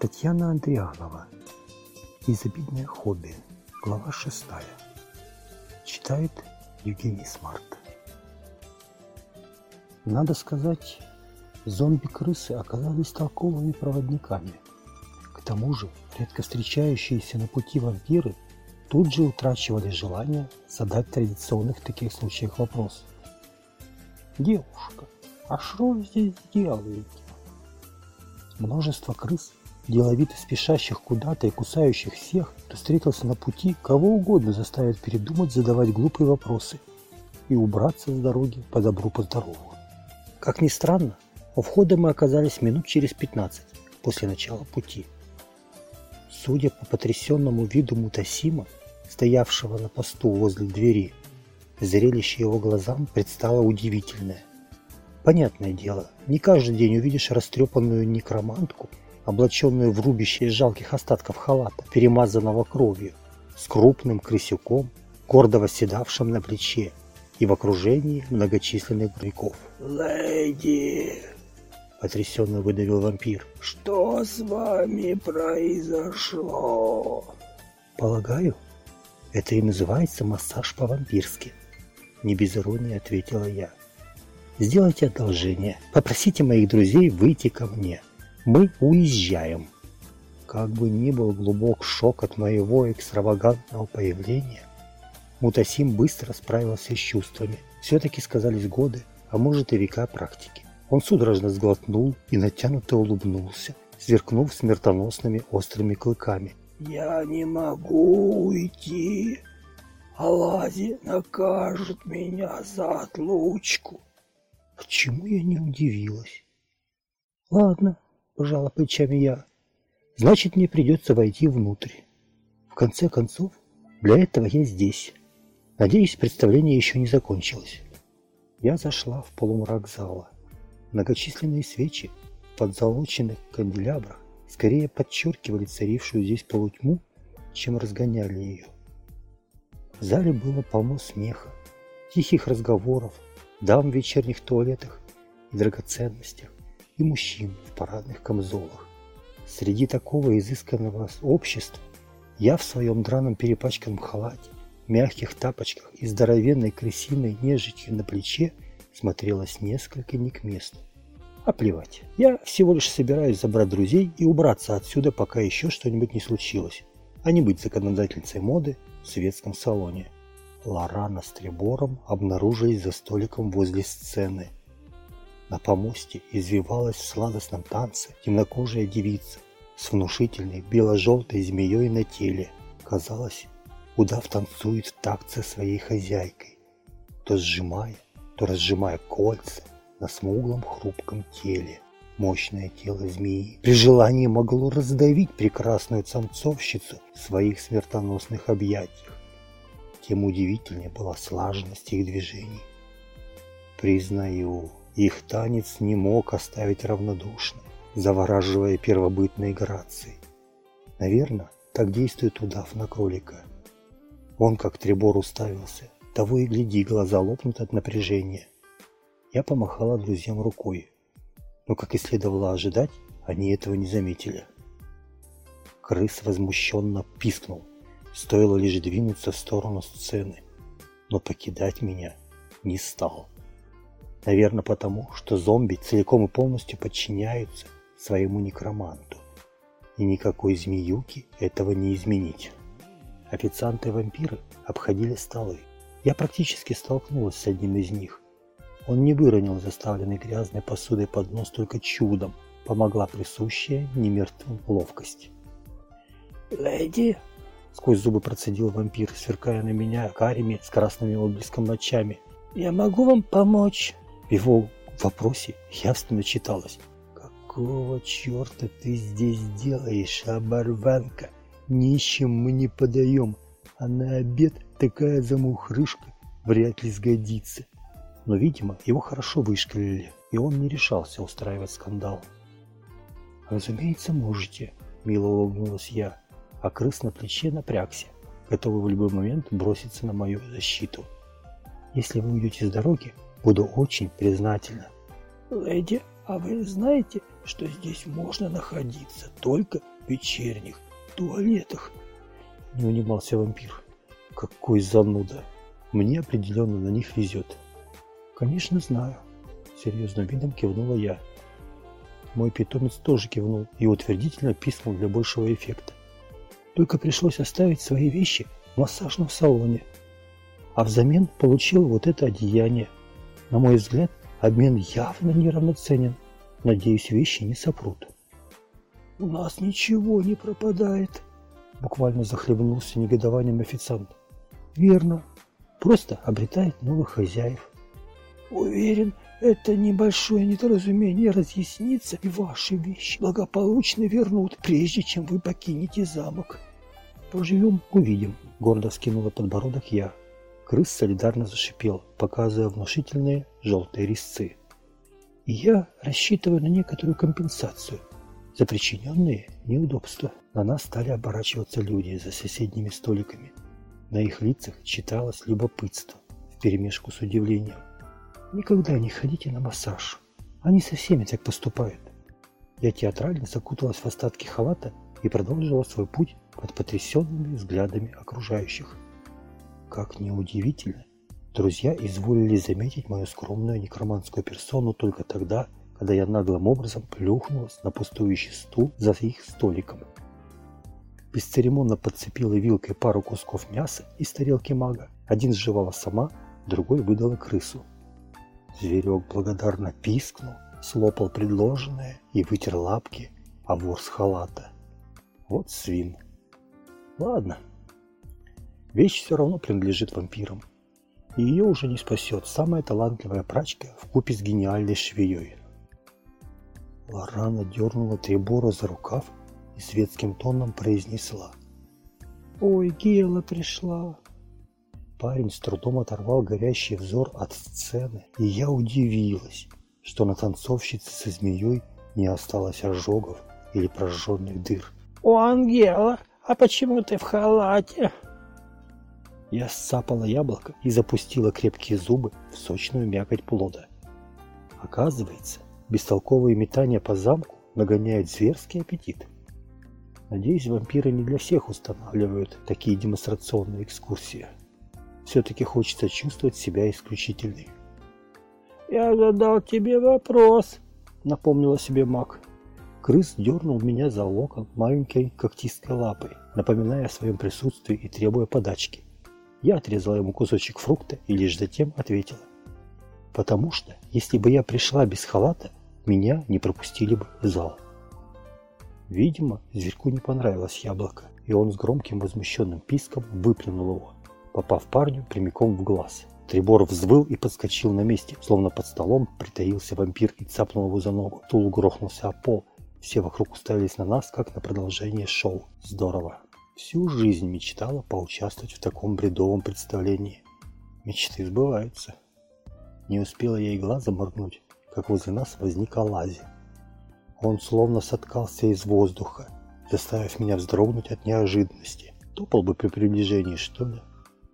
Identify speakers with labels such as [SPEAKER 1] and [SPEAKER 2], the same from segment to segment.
[SPEAKER 1] Татьяна Андрианова. Безобидное хобби. Глава шестая. Читает Евгений Смарт. Надо сказать, зомби-крысы оказались толковыми проводниками. К тому же, редко встречающиеся на пути вампиры тут же утрачивали желание задать традиционных в таких случаях вопрос. «Девушка, а что вы здесь делаете?» Множество крыс деловито спешащих куда-то и кусающих всех, кто встретился на пути, кого угодно заставит передумать задавать глупые вопросы и убраться с дороги по добру, по здорову. Как ни странно, у входа мы оказались минут через 15 после начала пути. Судя по потрясенному виду Мутасима, стоявшего на посту возле двери, зрелище его глазам предстало удивительное. Понятное дело, не каждый день увидишь растрепанную некромантку – облаченную в рубище из жалких остатков халата, перемазанного кровью, с крупным крысюком, гордо восседавшим на плече и в окружении многочисленных греков.
[SPEAKER 2] «Леди!»
[SPEAKER 1] — потрясенно выдавил вампир.
[SPEAKER 2] «Что с вами произошло?»
[SPEAKER 1] «Полагаю, это и называется массаж по-вампирски», — не без иронии ответила я. «Сделайте одолжение, попросите моих друзей выйти ко мне». Мы уезжаем. Как бы ни был глубок шок от моего экстравагантного появления, Мутасим быстро справился с чувствами. Все-таки сказались годы, а может и века практики. Он судорожно сглотнул и натянуто улыбнулся, сверкнув смертоносными острыми клыками.
[SPEAKER 2] «Я не могу уйти. Алази накажет меня за отлучку».
[SPEAKER 1] Почему я не удивилась? Ладно, пожала плечами я. Значит, мне придется войти внутрь. В конце концов, для этого я здесь. Надеюсь, представление еще не закончилось. Я зашла в полумрак зала. Многочисленные свечи в подзолоченных канделябрах скорее подчеркивали царившую здесь полутьму, чем разгоняли ее. В зале было полно смеха, тихих разговоров, дам в вечерних туалетах и драгоценностях и мужчин в парадных камзолах. Среди такого изысканного общества я в своем драном перепачканном халате, мягких тапочках и здоровенной крысиной нежитью на плече смотрелась несколько не к месту. А плевать, я всего лишь собираюсь забрать друзей и убраться отсюда, пока еще что-нибудь не случилось, а не быть законодательницей моды в светском салоне. Лорана с Требором обнаружились за столиком возле сцены – на помосте извивалась в сладостном танце темнокожая девица с внушительной бело-желтой змеей на теле. Казалось, удав танцует в такт со своей хозяйкой, то сжимая, то разжимая кольца на смуглом хрупком теле. Мощное тело змеи при желании могло раздавить прекрасную самцовщицу в своих смертоносных объятиях. Тем удивительнее была слаженность их движений. Признаю, их танец не мог оставить равнодушным, завораживая первобытной грацией. Наверное, так действует удав на кролика. Он, как требор, уставился. Того и гляди, глаза лопнут от напряжения. Я помахала друзьям рукой. Но, как и следовало ожидать, они этого не заметили. Крыс возмущенно пискнул. Стоило лишь двинуться в сторону сцены. Но покидать меня не стал. Наверное, потому, что зомби целиком и полностью подчиняются своему некроманту. И никакой змеюки этого не изменить. Официанты-вампиры обходили столы. Я практически столкнулась с одним из них. Он не выронил заставленный грязной посудой поднос только чудом. Помогла присущая немертвым ловкость.
[SPEAKER 2] «Леди!» — сквозь зубы процедил вампир, сверкая на меня карими с красными отблеском ночами. «Я могу вам помочь?»
[SPEAKER 1] В его вопросе явственно читалось. «Какого черта ты здесь делаешь, оборванка? Нищим мы не подаем, а на обед такая замухрышка вряд ли сгодится». Но, видимо, его хорошо вышкалили, и он не решался устраивать скандал. «Разумеется, можете», — мило улыбнулась я, а крыс на плече напрягся, готовый в любой момент броситься на мою защиту. «Если вы уйдете с дороги, Буду очень признательна.
[SPEAKER 2] Леди, а вы знаете,
[SPEAKER 3] что здесь можно находиться только в вечерних туалетах. Не унимался вампир.
[SPEAKER 1] Какой зануда. Мне определенно на них везет.
[SPEAKER 3] Конечно, знаю. Серьезным видом кивнула я. Мой питомец тоже кивнул и утвердительно писнул для большего эффекта. Только пришлось оставить свои вещи в массажном салоне. А взамен получил вот это одеяние. На мой взгляд, обмен явно неравноценен. Надеюсь, вещи не сопрут. «У нас ничего не пропадает», — буквально захлебнулся негодованием официант. «Верно. Просто обретает новых хозяев». «Уверен, это небольшое недоразумение разъяснится, и ваши вещи благополучно вернут, прежде чем вы покинете замок».
[SPEAKER 1] «Поживем, увидим», — гордо скинула подбородок я. Крыс солидарно зашипел, показывая внушительные желтые резцы. И я рассчитываю на некоторую компенсацию за причиненные неудобства. На нас стали оборачиваться люди за соседними столиками. На их лицах читалось любопытство вперемешку с удивлением. Никогда не ходите на массаж. Они со всеми так поступают. Я театрально закуталась в остатки халата и продолжила свой путь под потрясенными взглядами окружающих. Как неудивительно, друзья изволили заметить мою скромную некроманскую персону только тогда, когда я наглым образом плюхнулась на пустующий стул за их столиком. Бесцеремонно подцепила вилкой пару кусков мяса из тарелки мага. Один сживала сама, другой выдала крысу. Зверек благодарно пискнул, слопал предложенное и вытер лапки а ворс халата. Вот свин. Ладно, Вещь все равно принадлежит вампирам. И ее уже не спасет самая талантливая прачка в купе с гениальной швеей. Лорана дернула Требора за рукав и светским тоном произнесла. «Ой, Гела пришла!» Парень с трудом оторвал горящий взор от сцены, и я удивилась, что на танцовщице со змеей не осталось ожогов или прожженных дыр.
[SPEAKER 3] «О, Ангела, а почему ты в халате?»
[SPEAKER 1] Я сцапала яблоко и запустила крепкие зубы в сочную мякоть плода. Оказывается, бестолковые метания по замку нагоняют зверский аппетит. Надеюсь, вампиры не для всех устанавливают такие демонстрационные экскурсии. Все-таки хочется чувствовать себя исключительной.
[SPEAKER 3] «Я задал тебе вопрос», —
[SPEAKER 1] напомнила себе маг. Крыс дернул меня за локон маленькой когтистой лапой, напоминая о своем присутствии и требуя подачки. Я отрезала ему кусочек фрукта и лишь затем ответила. Потому что, если бы я пришла без халата, меня не пропустили бы в зал. Видимо, зверьку не понравилось яблоко, и он с громким возмущенным писком выплюнул его, попав парню прямиком в глаз. Трибор взвыл и подскочил на месте, словно под столом притаился вампир и цапнул его за ногу. Тул грохнулся о пол. Все вокруг уставились на нас, как на продолжение шоу. Здорово. Всю жизнь мечтала поучаствовать в таком бредовом представлении. Мечты сбываются. Не успела я и глаза моргнуть, как возле нас возник Алази. Он словно соткался из воздуха, заставив меня вздрогнуть от неожиданности. Топал бы при приближении, что ли?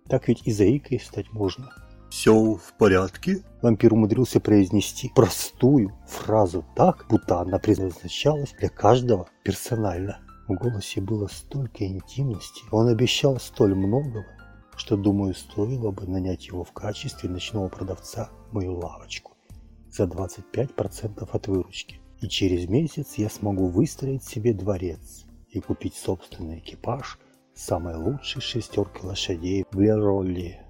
[SPEAKER 1] Так ведь и заикой стать можно.
[SPEAKER 4] «Все в порядке?»
[SPEAKER 1] Вампир умудрился произнести простую фразу так, будто она предназначалась для каждого персонально. В голосе было столько интимности, он обещал столь многого, что, думаю, стоило бы нанять его в качестве ночного продавца мою лавочку за 25% от выручки. И через месяц я смогу выстроить себе дворец и купить собственный экипаж самой лучшей шестерки лошадей в Леролли.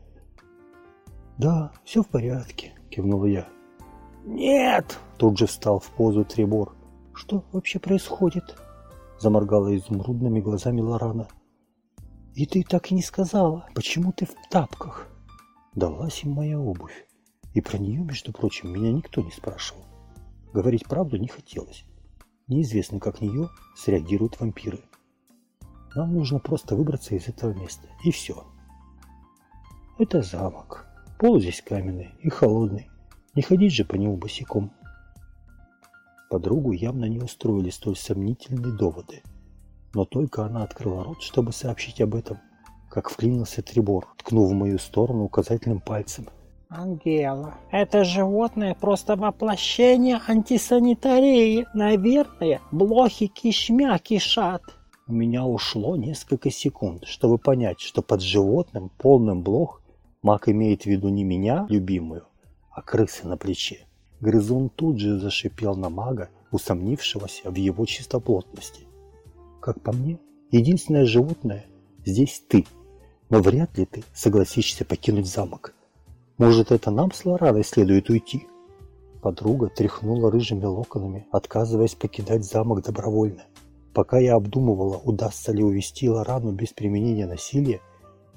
[SPEAKER 1] «Да, все в порядке», – кивнула я.
[SPEAKER 3] «Нет!»
[SPEAKER 1] – тут же встал в позу Трибор. «Что вообще происходит?» Заморгала изумрудными глазами Лорана. «И ты так и не сказала, почему ты в тапках?» Далась им моя обувь. И про нее, между прочим, меня никто не спрашивал. Говорить правду не хотелось. Неизвестно, как нее среагируют вампиры. Нам нужно просто выбраться из этого места, и все. Это замок. Пол здесь каменный и холодный. Не ходить же по нему босиком. Подругу явно не устроили столь сомнительные доводы. Но только она открыла рот, чтобы сообщить об этом, как вклинился Трибор, ткнув в мою сторону указательным пальцем. Ангела, это животное просто воплощение антисанитарии. Наверное, блохи кишмя кишат. У меня ушло несколько секунд, чтобы понять, что под животным, полным блох, маг имеет в виду не меня, любимую, а крысы на плече. Грызун тут же зашипел на мага, усомнившегося в его чистоплотности. Как по мне, единственное животное здесь ты, но вряд ли ты согласишься покинуть замок. Может, это нам с Лорадой следует уйти? Подруга тряхнула рыжими локонами, отказываясь покидать замок добровольно. Пока я обдумывала, удастся ли увести Лорану без применения насилия,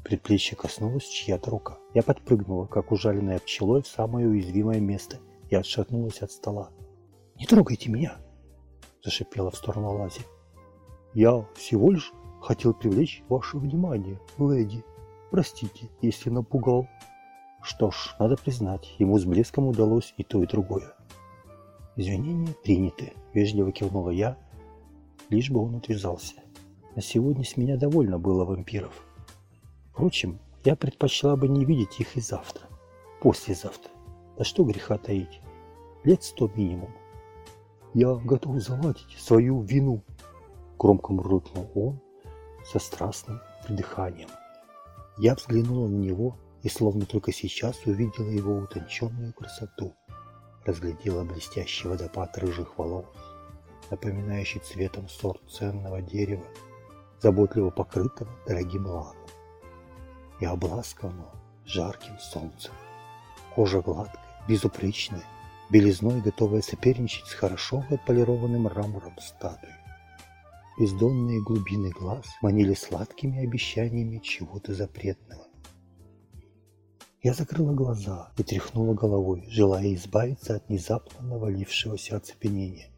[SPEAKER 1] предплечье коснулась чья-то рука. Я подпрыгнула, как ужаленная пчелой, в самое уязвимое место и отшатнулась от стола. «Не трогайте меня!» – зашипела в сторону Лази. «Я всего лишь хотел привлечь ваше внимание, леди. Простите, если напугал». Что ж, надо признать, ему с блеском удалось и то, и другое. «Извинения приняты», – вежливо кивнула я, лишь бы он отвязался. На сегодня с меня довольно было вампиров. Впрочем, я предпочла бы не видеть их и завтра, послезавтра. Да что греха таить, лет сто минимум. Я готов заладить свою вину, громко мрыкнул он со страстным придыханием. Я взглянула на него и словно только сейчас увидела его утонченную красоту, разглядела блестящий водопад рыжих волос, напоминающий цветом сорт ценного дерева, заботливо покрытого дорогим лаком и обласканного жарким солнцем. Кожа гладкая, безупречная, белизной готовая соперничать с хорошо отполированным мрамором статуи. Бездонные глубины глаз манили сладкими обещаниями чего-то запретного. Я закрыла глаза и тряхнула головой, желая избавиться от внезапно навалившегося оцепенения.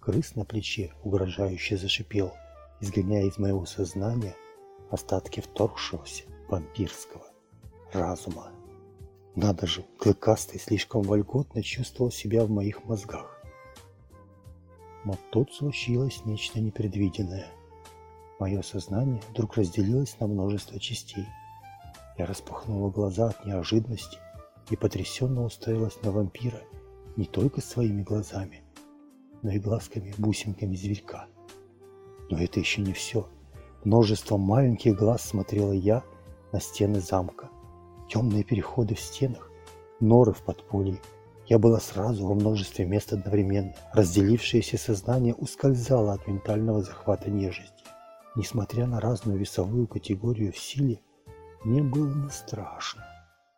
[SPEAKER 1] Крыс на плече угрожающе зашипел, изгоняя из моего сознания остатки вторгшегося вампирского разума. Надо же, клыкастый слишком вольготно чувствовал себя в моих мозгах. Но тут случилось нечто непредвиденное. Мое сознание вдруг разделилось на множество частей. Я распахнула глаза от неожиданности и потрясенно уставилась на вампира не только своими глазами, но и глазками-бусинками зверька. Но это еще не все. Множеством маленьких глаз смотрела я на стены замка. Темные переходы в стенах, норы в подполье. Я была сразу во множестве мест одновременно. Разделившееся сознание ускользало от ментального захвата нежити. Несмотря на разную весовую категорию в силе, мне было не страшно.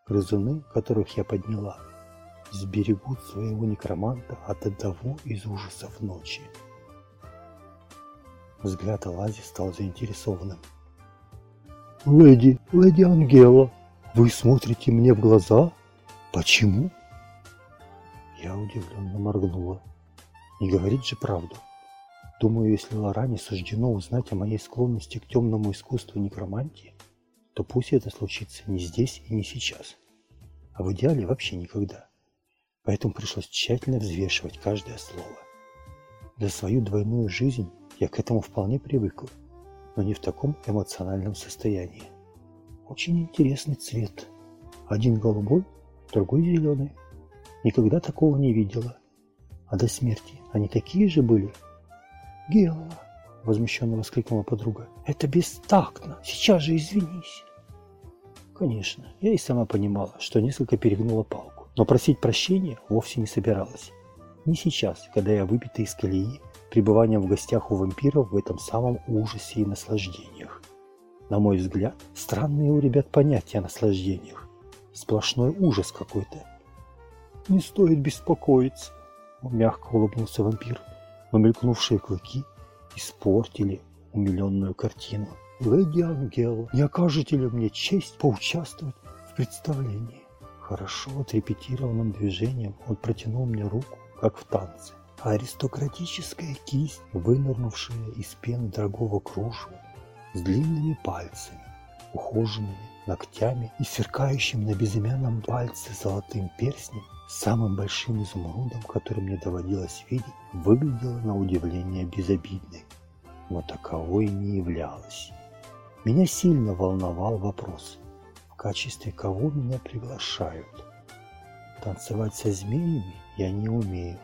[SPEAKER 1] Грызуны, которых я подняла, сберегут своего некроманта от одного из ужасов ночи. Взгляд Алази стал заинтересованным. «Леди, леди Ангела, вы смотрите мне в глаза? Почему?» Я удивленно моргнула. Не говорит же правду. Думаю, если Лоране суждено узнать о моей склонности к темному искусству некромантии, то пусть это случится не здесь и не сейчас, а в идеале вообще никогда поэтому пришлось тщательно взвешивать каждое слово. За свою двойную жизнь я к этому вполне привыкла, но не в таком эмоциональном состоянии. Очень интересный цвет. Один голубой, другой зеленый. Никогда такого не видела. А до смерти они такие же были? Гела, возмущенно воскликнула подруга. Это бестактно. Сейчас же извинись. Конечно, я и сама понимала, что несколько перегнула палку. Но просить прощения вовсе не собиралась. Не сейчас, когда я выбита из колеи, пребыванием в гостях у вампиров в этом самом ужасе и наслаждениях. На мой взгляд, странные у ребят понятия о наслаждениях. Сплошной ужас какой-то. «Не стоит беспокоиться», — мягко улыбнулся вампир, но мелькнувшие клыки испортили умиленную картину. «Леди Ангела, не окажете ли мне честь поучаствовать в представлении?» Хорошо отрепетированным движением он протянул мне руку, как в танце. Аристократическая кисть, вынырнувшая из пены дорогого кружева, с длинными пальцами, ухоженными ногтями и сверкающим на безымянном пальце золотым перстнем, самым большим изумрудом, который мне доводилось видеть, выглядела на удивление безобидной, но таковой не являлась. Меня сильно волновал вопрос – качестве кого меня приглашают. Танцевать со змеями я не умею.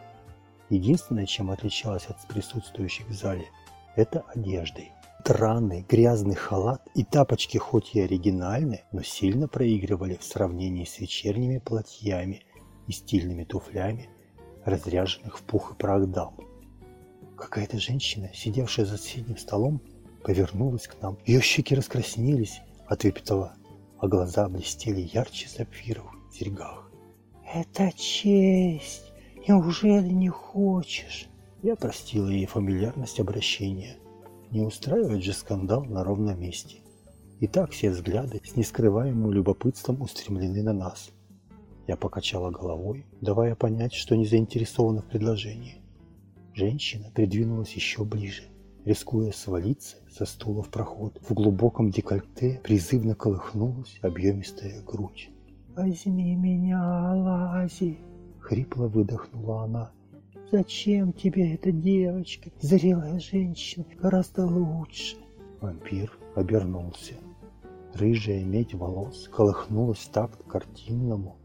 [SPEAKER 1] Единственное, чем отличалась от присутствующих в зале, это одеждой. Драный грязный халат и тапочки хоть и оригинальны, но сильно проигрывали в сравнении с вечерними платьями и стильными туфлями, разряженных в пух и прах дам. Какая-то женщина, сидевшая за соседним столом, повернулась к нам. Ее щеки раскраснелись от выпитого, а глаза блестели ярче сапфиров в серьгах.
[SPEAKER 3] «Это честь! Неужели не хочешь?»
[SPEAKER 1] Я простила ей фамильярность обращения. Не устраивать же скандал на ровном месте. И так все взгляды с нескрываемым любопытством устремлены на нас. Я покачала головой, давая понять, что не заинтересована в предложении. Женщина придвинулась еще ближе, рискуя свалиться со стула в проход. В глубоком декольте призывно колыхнулась объемистая грудь.
[SPEAKER 3] «Возьми меня, Лази!» — хрипло выдохнула она. «Зачем тебе эта девочка? Зрелая женщина гораздо лучше!»
[SPEAKER 1] Вампир обернулся. Рыжая медь волос колыхнулась в такт картинному,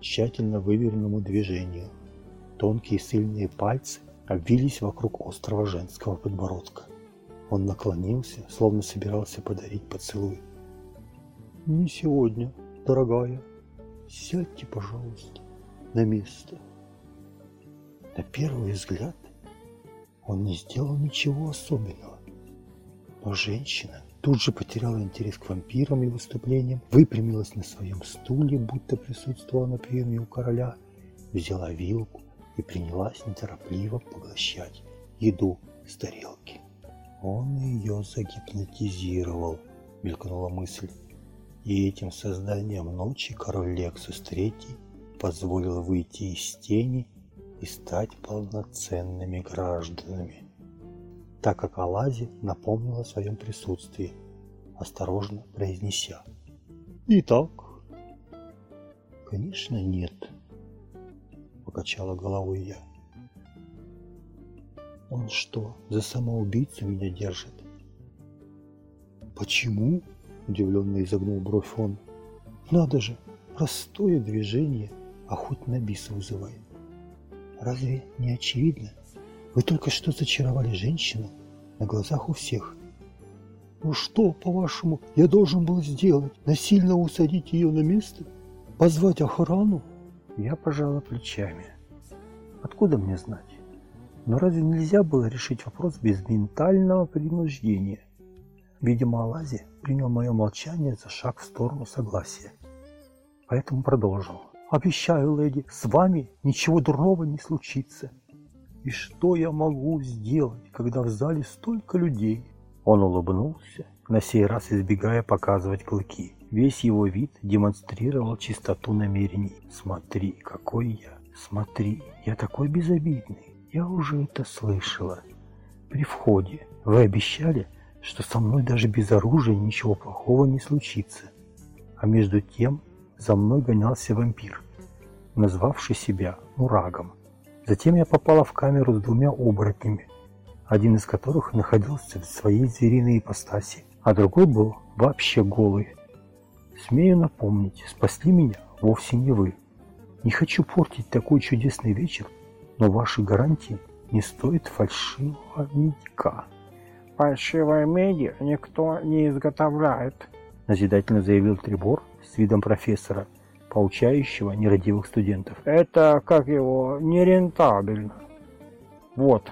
[SPEAKER 1] тщательно выверенному движению. Тонкие сильные пальцы обвились вокруг острого женского подбородка. Он наклонился, словно собирался подарить поцелуй. «Не сегодня, дорогая. Сядьте, пожалуйста, на место». На первый взгляд он не сделал ничего особенного. Но женщина тут же потеряла интерес к вампирам и выступлениям, выпрямилась на своем стуле, будто присутствовала на приеме у короля, взяла вилку и принялась неторопливо поглощать еду с тарелки. Он ее загипнотизировал, мелькнула мысль. И этим созданием ночи король Лексус III позволил выйти из тени и стать полноценными гражданами так как Алази напомнила о своем присутствии, осторожно произнеся. «Итак?» «Конечно, нет», — покачала головой я. «Он что, за самоубийцу меня держит?» «Почему?» – удивленно изогнул бровь он. «Надо же, простое движение, а хоть на бис вызывает. Разве не очевидно?» Вы только что зачаровали женщину на глазах у всех. Ну что, по-вашему, я должен был сделать? Насильно усадить ее на место? Позвать охрану? Я пожала плечами. Откуда мне знать? Но разве нельзя было решить вопрос без ментального принуждения? Видимо, Алази принял мое молчание за шаг в сторону согласия. Поэтому продолжил. «Обещаю, леди, с вами ничего дурного не случится. И что я могу сделать, когда в зале столько людей? Он улыбнулся, на сей раз избегая показывать клыки. Весь его вид демонстрировал чистоту намерений. Смотри, какой я. Смотри, я такой безобидный. Я уже это слышала. При входе вы обещали, что со мной даже без оружия ничего плохого не случится. А между тем за мной гонялся вампир, назвавший себя Мурагом. Затем я попала в камеру с двумя оборотнями, один из которых находился в своей звериной ипостаси, а другой был вообще голый. Смею напомнить, спасли меня вовсе не вы. Не хочу портить такой чудесный вечер, но ваши гарантии не стоят фальшивого медика.
[SPEAKER 3] Фальшивой меди никто не изготовляет,
[SPEAKER 1] назидательно заявил Трибор с видом профессора – поучающего нерадивых студентов.
[SPEAKER 3] Это, как его, нерентабельно. Вот.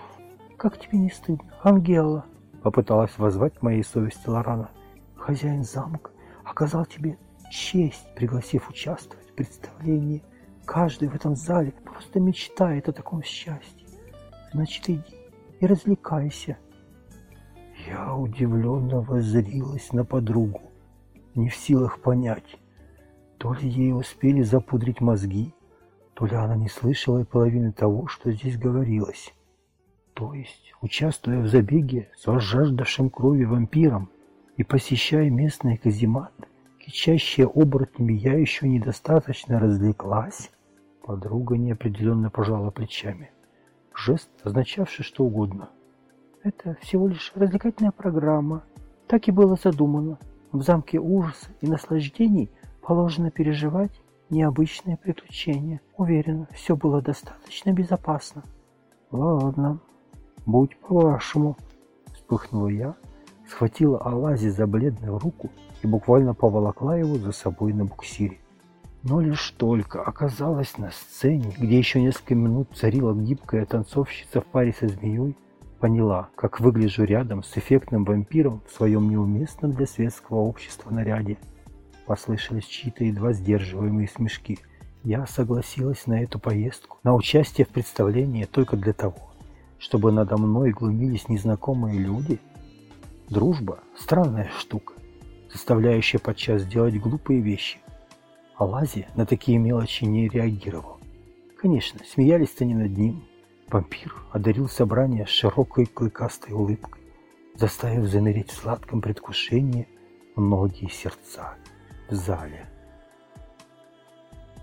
[SPEAKER 1] Как тебе не стыдно, Ангела? Попыталась воззвать моей совести Лорана. Хозяин замка оказал тебе честь, пригласив участвовать в представлении. Каждый в этом зале просто мечтает о таком счастье. Значит, иди и развлекайся. Я удивленно воззрилась на подругу, не в силах понять, то ли ей успели запудрить мозги, то ли она не слышала и половины того, что здесь говорилось. То есть, участвуя в забеге с возжаждавшим крови вампиром и посещая местные казематы, кичащие оборотнями, я еще недостаточно развлеклась. Подруга неопределенно пожала плечами. Жест, означавший что угодно. Это всего лишь развлекательная программа. Так и было задумано. В замке ужаса и наслаждений положено переживать
[SPEAKER 3] Необычное приключение. Уверена, все было достаточно безопасно.
[SPEAKER 1] Ладно, будь по-вашему, вспыхнула я, схватила Алази за бледную руку и буквально поволокла его за собой на буксире. Но лишь только оказалась на сцене, где еще несколько минут царила гибкая танцовщица в паре со змеей, поняла, как выгляжу рядом с эффектным вампиром в своем неуместном для светского общества наряде. Послышались чьи-то едва сдерживаемые смешки. Я согласилась на эту поездку, на участие в представлении только для того, чтобы надо мной глумились незнакомые люди. Дружба – странная штука, заставляющая подчас делать глупые вещи. А Лази на такие мелочи не реагировал. Конечно, смеялись-то не над ним, Вампир одарил собрание широкой клыкастой улыбкой, заставив замереть в сладком предвкушении многие сердца в зале.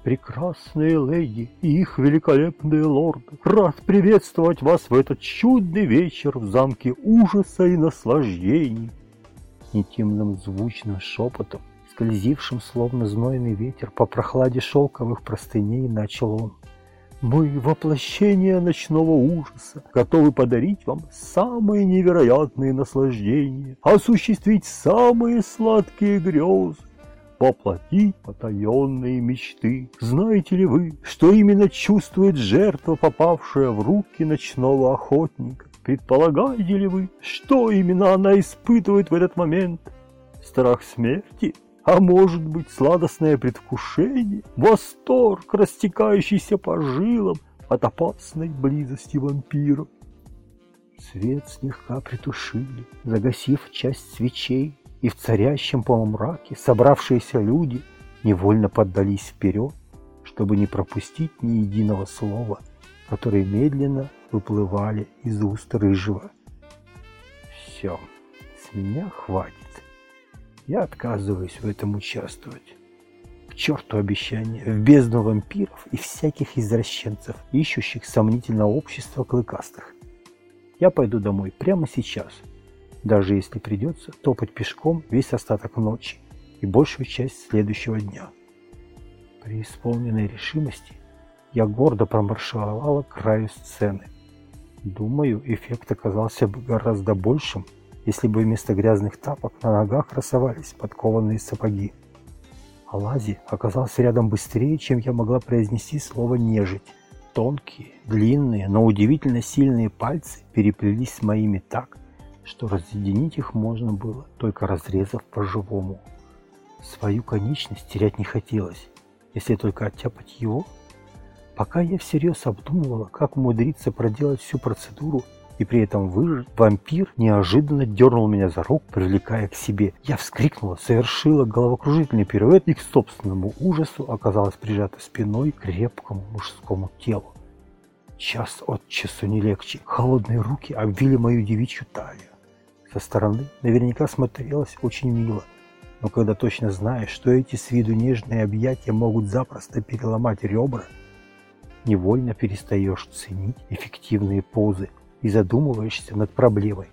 [SPEAKER 4] Прекрасные леди и их великолепные лорды, рад приветствовать вас в этот чудный вечер в замке ужаса и наслаждений.
[SPEAKER 1] Интимным звучным шепотом, скользившим словно знойный ветер по прохладе шелковых простыней, начал он.
[SPEAKER 4] Мы воплощение ночного ужаса, готовы подарить вам самые невероятные наслаждения, осуществить самые сладкие грезы, воплотить потаенные мечты. Знаете ли вы, что именно чувствует жертва, попавшая в руки ночного охотника? Предполагаете ли вы, что именно она испытывает в этот момент? Страх смерти? А может быть сладостное предвкушение, восторг, растекающийся по жилам от опасной близости вампира.
[SPEAKER 1] Свет слегка притушили, загасив часть свечей, и в царящем полумраке собравшиеся люди невольно поддались вперед, чтобы не пропустить ни единого слова, которые медленно выплывали из уст рыжего. Все, с меня хватит. Я отказываюсь в этом участвовать. К черту обещания, в бездну вампиров и всяких извращенцев, ищущих сомнительного общества клыкастых. Я пойду домой прямо сейчас, даже если придется топать пешком весь остаток ночи и большую часть следующего дня. При исполненной решимости я гордо промаршировала к краю сцены. Думаю, эффект оказался бы гораздо большим, если бы вместо грязных тапок на ногах красовались подкованные сапоги. Алази оказался рядом быстрее, чем я могла произнести слово «нежить». Тонкие, длинные, но удивительно сильные пальцы переплелись с моими так, что разъединить их можно было, только разрезав по-живому. Свою конечность терять не хотелось, если только оттяпать его. Пока я всерьез обдумывала, как умудриться проделать всю процедуру, и при этом выжить, вампир неожиданно дернул меня за руку, привлекая к себе. Я вскрикнула, совершила головокружительный пируэт и к собственному ужасу оказалась прижата спиной к крепкому мужскому телу. Час от часу не легче. Холодные руки обвили мою девичью талию. Со стороны наверняка смотрелось очень мило. Но когда точно знаешь, что эти с виду нежные объятия могут запросто переломать ребра, невольно перестаешь ценить эффективные позы, и задумываешься над проблемой,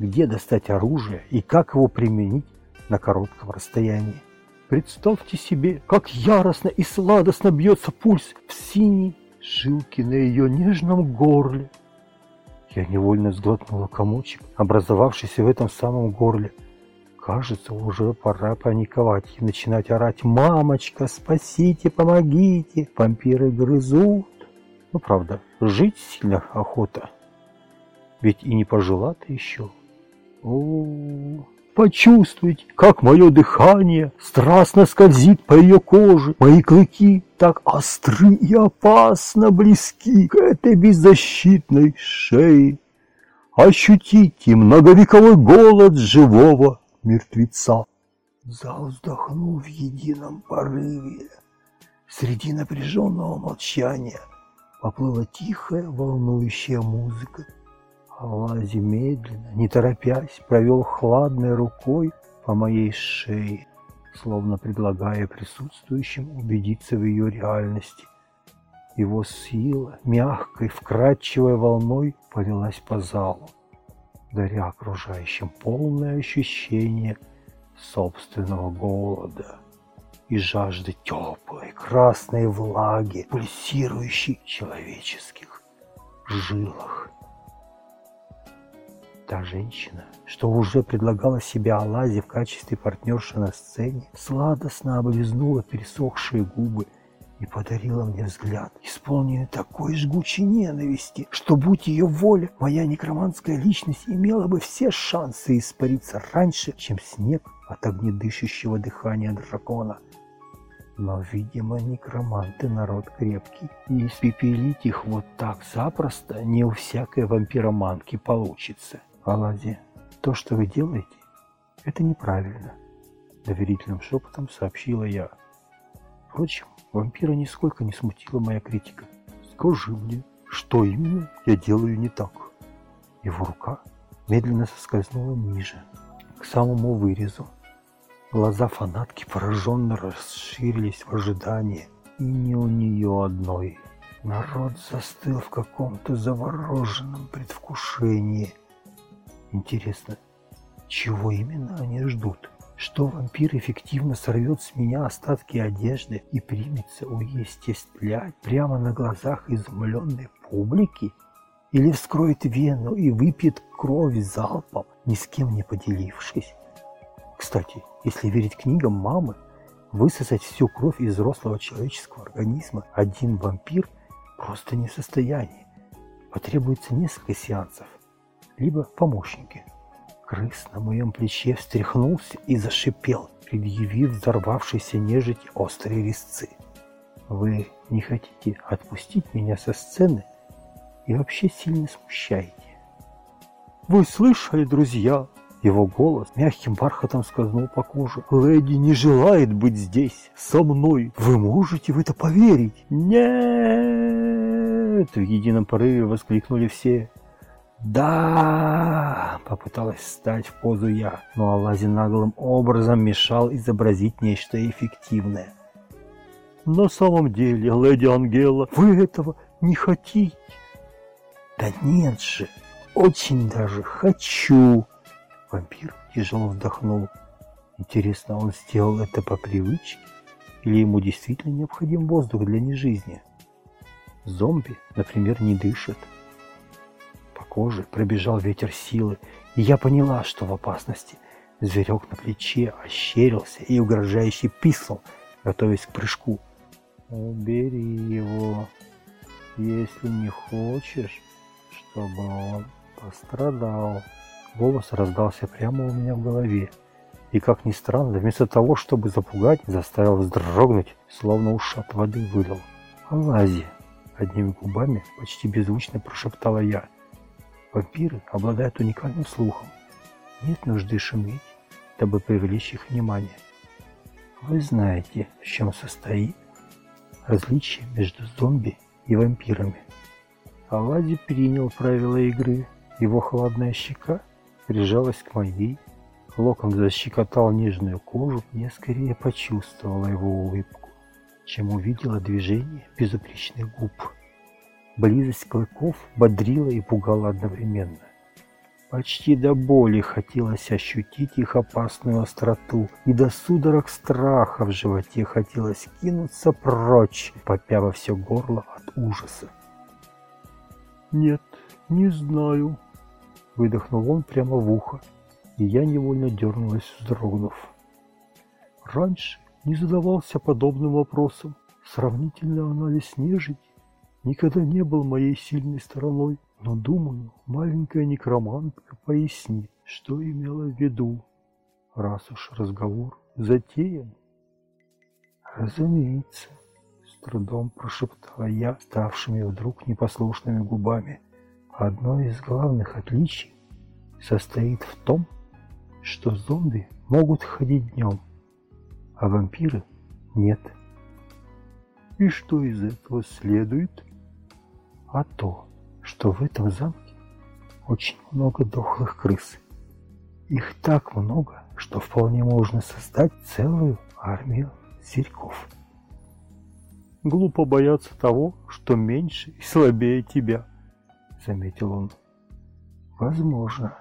[SPEAKER 1] где достать оружие и как его применить на коротком расстоянии. Представьте себе, как яростно и сладостно бьется пульс в синей жилке на ее нежном горле. Я невольно сглотнула комочек, образовавшийся в этом самом горле. Кажется, уже пора паниковать и начинать орать «Мамочка, спасите, помогите! Вампиры грызут!» Ну, правда, жить сильно охота. Ведь и не пожила ты еще. О, почувствуйте, как мое дыхание страстно скользит по ее коже. Мои клыки так остры и опасно близки к этой беззащитной шее. Ощутите многовековой голод живого мертвеца. Зал вздохнул в едином порыве. Среди напряженного молчания поплыла тихая, волнующая музыка. Лази медленно, не торопясь, провел хладной рукой по моей шее, словно предлагая присутствующим убедиться в ее реальности. Его сила мягкой, вкрадчивой волной полилась по залу, даря окружающим полное ощущение собственного голода. и жажды теплой красной влаги, пульсирующей в человеческих жилах. Та женщина, что уже предлагала себя Алазе в качестве партнерши на сцене, сладостно облизнула пересохшие губы и подарила мне взгляд, исполненный такой жгучей ненависти, что, будь ее воля, моя некроманская личность имела бы все шансы испариться раньше, чем снег от огнедышащего дыхания дракона. Но, видимо, некроманты народ крепкий, и испепелить их вот так запросто не у всякой вампироманки получится. Аладдин, то, что вы делаете, это неправильно, доверительным шепотом сообщила я. Впрочем, вампира нисколько не смутила моя критика. Скажи мне, что именно я делаю не так? Его рука медленно соскользнула ниже, к самому вырезу, Глаза фанатки пораженно расширились в ожидании. И не у нее одной. Народ застыл в каком-то завороженном предвкушении. Интересно, чего именно они ждут? Что вампир эффективно сорвет с меня остатки одежды и примется уестествлять прямо на глазах изумленной публики? Или вскроет вену и выпьет кровь залпом, ни с кем не поделившись? Кстати, если верить книгам мамы, высосать всю кровь из взрослого человеческого организма один вампир просто не в состоянии. Потребуется несколько сеансов, либо помощники. Крыс на моем плече встряхнулся и зашипел, предъявив взорвавшейся нежить острые резцы. Вы не хотите отпустить меня со сцены и вообще сильно смущаете. Вы слышали, друзья, его голос мягким бархатом скользнул по коже. «Леди не желает быть здесь, со мной. Вы можете в это поверить?» «Нет!» В едином порыве воскликнули все. «Да!» — попыталась встать в позу я, но Алази наглым образом мешал изобразить нечто эффективное. «На самом деле, леди Ангела, вы этого не хотите?» «Да нет же, очень даже хочу!» Вампир тяжело вздохнул. Интересно, он сделал это по привычке? Или ему действительно необходим воздух для нежизни? Зомби, например, не дышат. Коже пробежал ветер силы, и я поняла, что в опасности. Зверек на плече ощерился и угрожающе писнул, готовясь к прыжку. «Убери его, если не хочешь, чтобы он пострадал». Голос раздался прямо у меня в голове. И, как ни странно, вместо того, чтобы запугать, заставил вздрогнуть, словно ушат воды вылил. «Алази!» — одними губами почти беззвучно прошептала я. «Вампиры обладают уникальным слухом. Нет нужды шуметь, дабы привлечь их внимание. Вы знаете, в чем состоит различие между зомби и вампирами». Алази принял правила игры. Его холодная щека прижалась к моей, локон защекотал нежную кожу, я скорее почувствовала его улыбку, чем увидела движение безупречных губ. Близость клыков бодрила и пугала одновременно. Почти до боли хотелось ощутить их опасную остроту, и до судорог страха в животе хотелось кинуться прочь, попя во все горло от ужаса. «Нет, не знаю», Выдохнул он прямо в ухо, и я невольно дернулась, вздрогнув. Раньше не задавался подобным вопросом. Сравнительный анализ нежити никогда не был моей сильной стороной, но, думаю, маленькая некромантка пояснит, что имела в виду, раз уж разговор затеян. Разумеется, с трудом прошептала я, ставшими вдруг непослушными губами. Одно из главных отличий состоит в том, что зомби могут ходить днем, а вампиры нет. И что из этого следует? А то, что в этом замке очень много дохлых крыс. Их так много, что вполне можно создать целую армию зверьков. Глупо бояться того, что меньше и слабее тебя. — заметил он. «Возможно.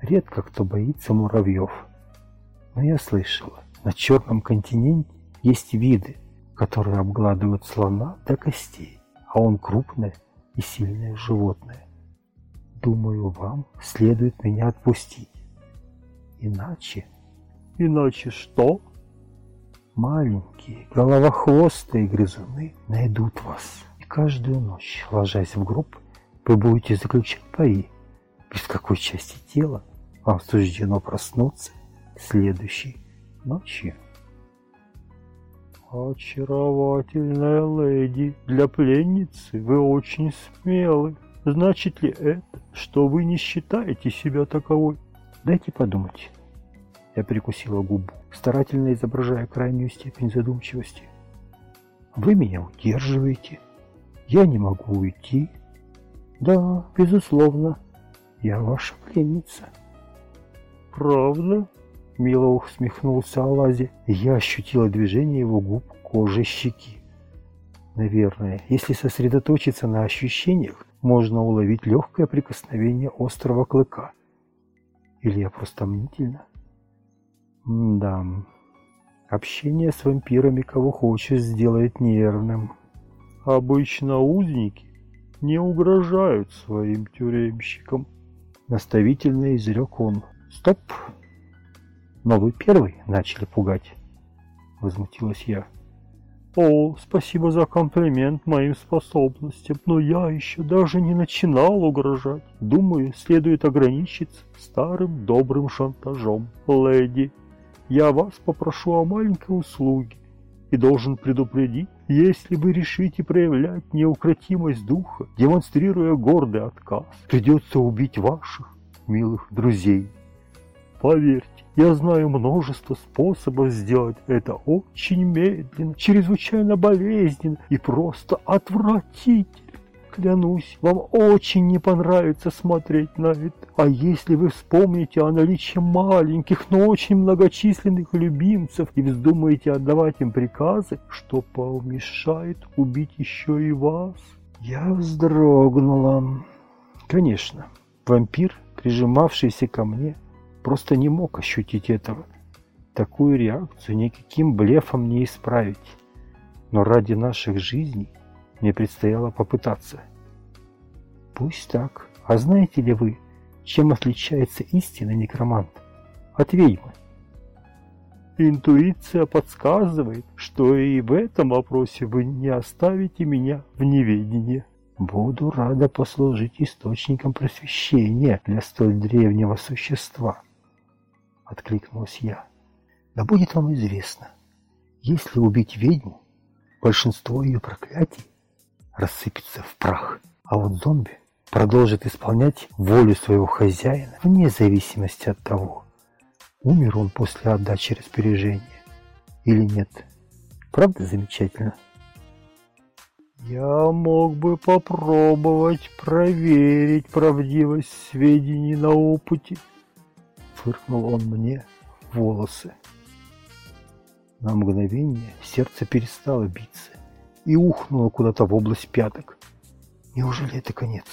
[SPEAKER 1] Редко кто боится муравьев. Но я слышала, на Черном континенте Есть виды, которые обгладывают слона до костей, а он крупное и сильное животное. Думаю, вам следует меня отпустить. Иначе...
[SPEAKER 4] Иначе что?
[SPEAKER 1] Маленькие головохвостые грызуны найдут вас. И каждую ночь, ложась в гроб, вы будете заключать пари, без какой части тела вам суждено проснуться следующей ночью.
[SPEAKER 4] Очаровательная леди, для пленницы вы очень смелы. Значит ли это, что вы не считаете себя таковой?
[SPEAKER 1] Дайте подумать. Я прикусила губу, старательно изображая крайнюю степень задумчивости. Вы меня удерживаете. Я не могу уйти. Да, безусловно, я ваша пленница.
[SPEAKER 4] Правда? Мило усмехнулся Алази.
[SPEAKER 1] Я ощутила движение его губ кожи щеки. Наверное, если сосредоточиться на ощущениях, можно уловить легкое прикосновение острого клыка. Или я просто мнительна? М да, общение с вампирами кого хочешь сделает нервным.
[SPEAKER 4] Обычно узники не угрожают своим тюремщикам.
[SPEAKER 1] Наставительно изрек он. Стоп! Но вы первый начали пугать. Возмутилась я.
[SPEAKER 4] О, спасибо за комплимент моим способностям, но я еще даже не начинал угрожать. Думаю, следует ограничиться старым добрым шантажом. Леди, я вас попрошу о маленькой услуге и должен предупредить, если вы решите проявлять неукротимость духа, демонстрируя гордый отказ, придется убить ваших милых друзей. Поверьте, я знаю множество способов сделать это очень медленно, чрезвычайно болезненно и просто отвратительно. Клянусь, вам очень не понравится смотреть на это. А если вы вспомните о наличии маленьких, но очень многочисленных любимцев и вздумаете отдавать им приказы, что помешает убить еще и вас?
[SPEAKER 1] Я вздрогнула. Конечно, вампир, прижимавшийся ко мне, просто не мог ощутить этого. Такую реакцию никаким блефом не исправить. Но ради наших жизней мне предстояло попытаться. Пусть так. А знаете ли вы, чем отличается истинный некромант от ведьмы?
[SPEAKER 4] Интуиция подсказывает, что и в этом вопросе вы не оставите меня в неведении.
[SPEAKER 1] Буду рада послужить источником просвещения для столь древнего существа. — откликнулась я. «Да будет вам известно, если убить ведьму, большинство ее проклятий рассыпется в прах, а вот зомби продолжит исполнять волю своего хозяина вне зависимости от того, умер он после отдачи распоряжения или нет. Правда замечательно?»
[SPEAKER 4] Я мог бы попробовать проверить правдивость сведений на опыте
[SPEAKER 1] фыркнул он мне волосы. На мгновение сердце перестало биться и ухнуло куда-то в область пяток. Неужели это конец?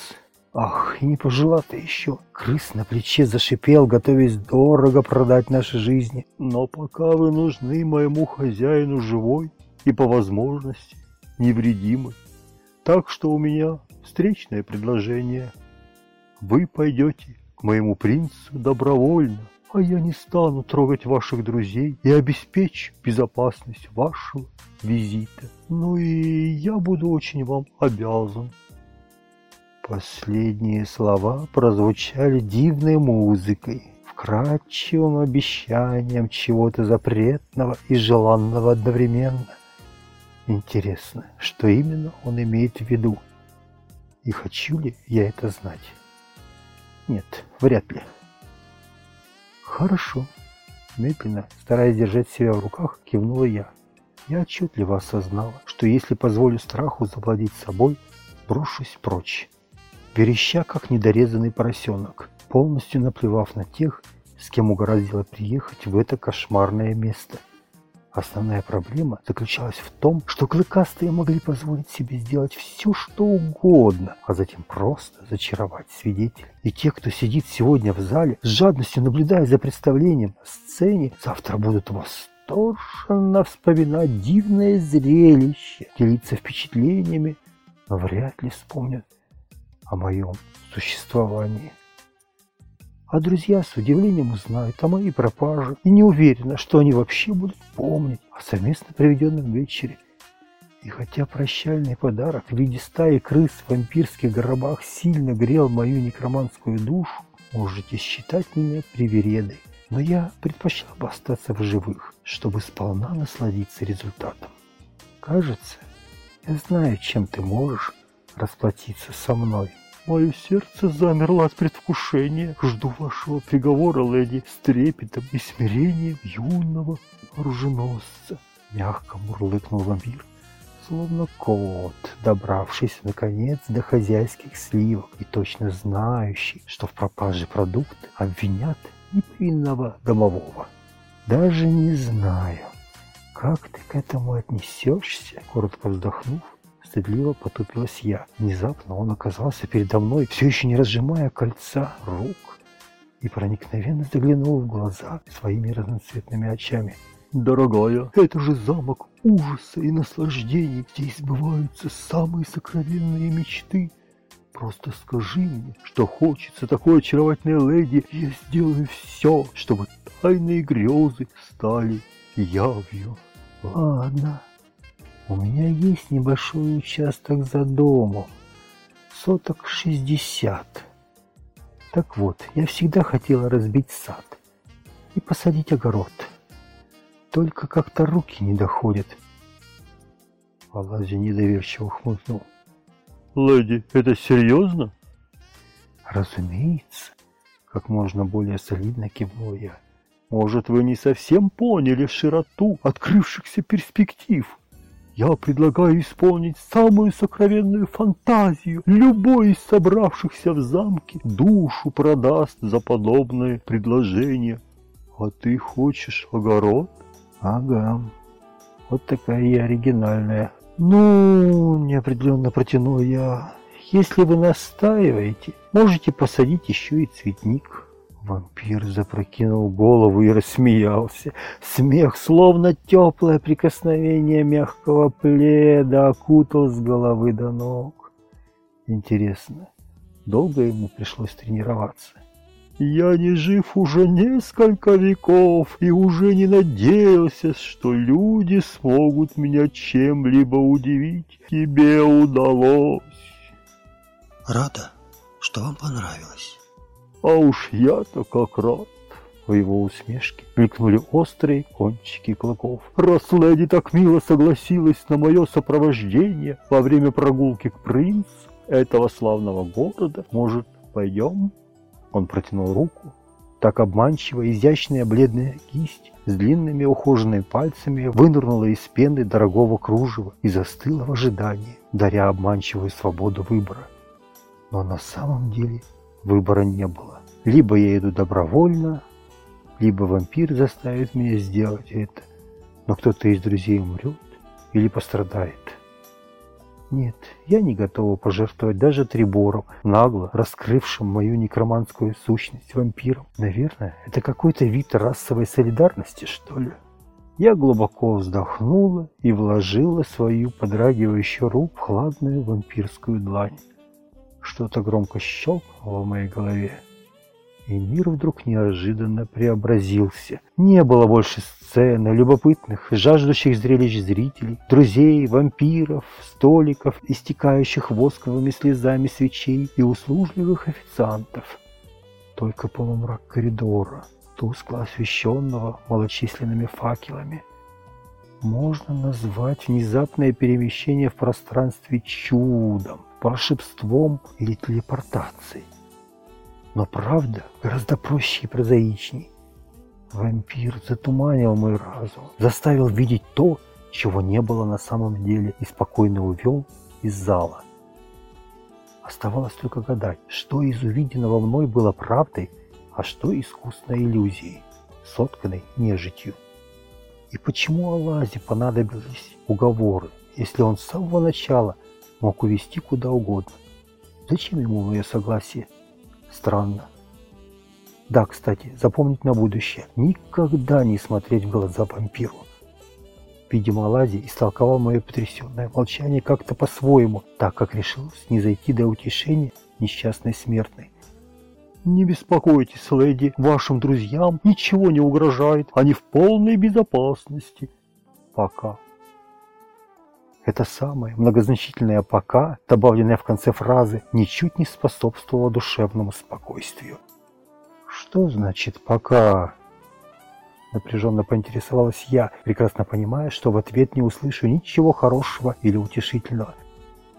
[SPEAKER 1] Ах, и не пожила ты еще. Крыс на плече зашипел, готовясь дорого продать наши жизни.
[SPEAKER 4] Но пока вы нужны моему хозяину живой и по возможности невредимый. Так что у меня встречное предложение. Вы пойдете моему принцу добровольно, а я не стану трогать ваших друзей и обеспечу безопасность вашего визита. Ну и я буду очень вам обязан.
[SPEAKER 1] Последние слова прозвучали дивной музыкой, вкрадчивым обещанием чего-то запретного и желанного одновременно. Интересно, что именно он имеет в виду? И хочу ли я это знать? Нет, вряд ли. Хорошо. Медленно, стараясь держать себя в руках, кивнула я. Я отчетливо осознала, что если позволю страху завладеть собой, брошусь прочь. Вереща, как недорезанный поросенок, полностью наплевав на тех, с кем угораздило приехать в это кошмарное место – Основная проблема заключалась в том, что клыкастые могли позволить себе сделать все, что угодно, а затем просто зачаровать свидетелей. И те, кто сидит сегодня в зале, с жадностью наблюдая за представлением на сцене, завтра будут
[SPEAKER 5] восторженно вспоминать дивное зрелище, делиться впечатлениями, но вряд ли вспомнят о моем существовании. А друзья с удивлением узнают о моей пропаже и не уверена, что они вообще будут помнить о совместно проведенном вечере. И хотя прощальный подарок в виде стаи крыс в вампирских гробах сильно грел мою некроманскую душу, можете считать меня привередой. Но я предпочла бы остаться в живых, чтобы сполна насладиться результатом. Кажется, я знаю, чем ты можешь расплатиться со мной.
[SPEAKER 1] Мое сердце замерло от предвкушения. Жду вашего приговора, леди, с трепетом и смирением юного оруженосца. Мягко мурлыкнул вампир, словно кот, добравшись наконец до хозяйских сливок и точно знающий, что в пропаже продукта обвинят неповинного домового. Даже не знаю, как ты к этому отнесешься, коротко вздохнув, Стыдливо потупилась я. Внезапно он оказался передо мной, все еще не разжимая кольца рук, и проникновенно заглянул в глаза своими разноцветными очами. «Дорогая, это же замок ужаса и наслаждений. Здесь сбываются самые сокровенные мечты. Просто скажи мне, что хочется такой очаровательной леди, я сделаю все, чтобы тайные грезы стали явью». «Ладно», у меня есть небольшой участок за домом, соток шестьдесят. Так вот, я всегда хотела разбить сад и посадить огород. Только как-то руки не доходят. Алазий недоверчиво хмыкнул. Леди, это серьезно?
[SPEAKER 5] Разумеется, как можно более солидно кивнул я.
[SPEAKER 1] Может, вы не совсем поняли широту открывшихся перспектив? Я предлагаю исполнить самую сокровенную фантазию. Любой из собравшихся в замке душу продаст за подобное предложение. А ты хочешь огород?
[SPEAKER 5] Ага. Вот такая я оригинальная. Ну, неопределенно протянул я. Если вы настаиваете, можете посадить еще и цветник. Вампир запрокинул голову и рассмеялся. Смех, словно теплое прикосновение мягкого пледа, окутал с головы до ног. Интересно, долго ему пришлось тренироваться?
[SPEAKER 1] Я не жив уже несколько веков и уже не надеялся, что люди смогут меня чем-либо удивить. Тебе удалось.
[SPEAKER 6] Рада, что вам понравилось.
[SPEAKER 1] А уж я-то как рад. В его усмешке мелькнули острые кончики клыков. Раз леди так мило согласилась на мое сопровождение во время прогулки к принцу этого славного города, может, пойдем? Он протянул руку. Так обманчиво изящная бледная кисть с длинными ухоженными пальцами вынырнула из пены дорогого кружева и застыла в ожидании, даря обманчивую свободу выбора. Но на самом деле Выбора не было. Либо я иду добровольно, либо вампир заставит меня сделать это. Но кто-то из друзей умрет или пострадает. Нет, я не готова пожертвовать даже Трибором, нагло раскрывшим мою некроманскую сущность вампиром. Наверное, это какой-то вид расовой солидарности, что ли. Я глубоко вздохнула и вложила свою подрагивающую руку в хладную вампирскую длань. Что-то громко щелкнуло в моей голове. И мир вдруг неожиданно преобразился. Не было больше сцены, любопытных, жаждущих зрелищ зрителей, друзей, вампиров, столиков, истекающих восковыми слезами свечей и услужливых официантов. Только полумрак коридора, тускло освещенного малочисленными факелами. Можно назвать внезапное перемещение в пространстве чудом волшебством или телепортацией. Но правда гораздо проще и прозаичней. Вампир затуманил мой разум, заставил видеть то, чего не было на самом деле, и спокойно увел из зала. Оставалось только гадать, что из увиденного мной было правдой, а что искусной иллюзией, сотканной нежитью. И почему Алазе понадобились уговоры, если он с самого начала мог увести куда угодно. Зачем ему мое согласие? Странно. Да, кстати, запомнить на будущее. Никогда не смотреть в глаза вампиру. Видимо, Аладий истолковал мое потрясенное молчание как-то по-своему, так как решил снизойти до утешения несчастной смертной.
[SPEAKER 4] «Не беспокойтесь, леди, вашим друзьям ничего не угрожает, они в полной безопасности. Пока».
[SPEAKER 1] Это самое многозначительное «пока», добавленное в конце фразы, ничуть не способствовало душевному спокойствию. «Что значит «пока»?» Напряженно поинтересовалась я, прекрасно понимая, что в ответ не услышу ничего хорошего или утешительного.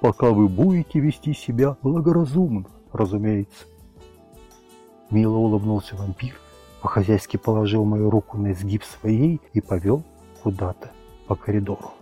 [SPEAKER 4] «Пока вы будете вести себя благоразумно, разумеется».
[SPEAKER 1] Мило улыбнулся вампир, по-хозяйски положил мою руку на изгиб своей и повел куда-то по коридору.